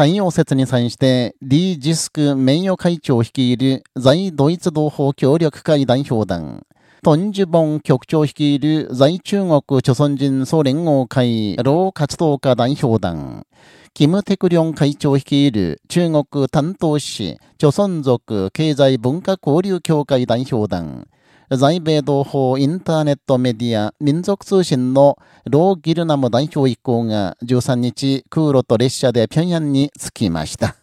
太陽節に際して、リー・ジスク名誉会長を率いる在ドイツ同胞協力会代表団、トンジュボン局長率いる在中国朝鮮人総連合会労活動家代表団、キム・テクリョン会長率いる中国担当市、朝鮮族経済文化交流協会代表団、在米同胞インターネットメディア民族通信のロー・ギルナム代表一行が13日空路と列車で平壌に着きました。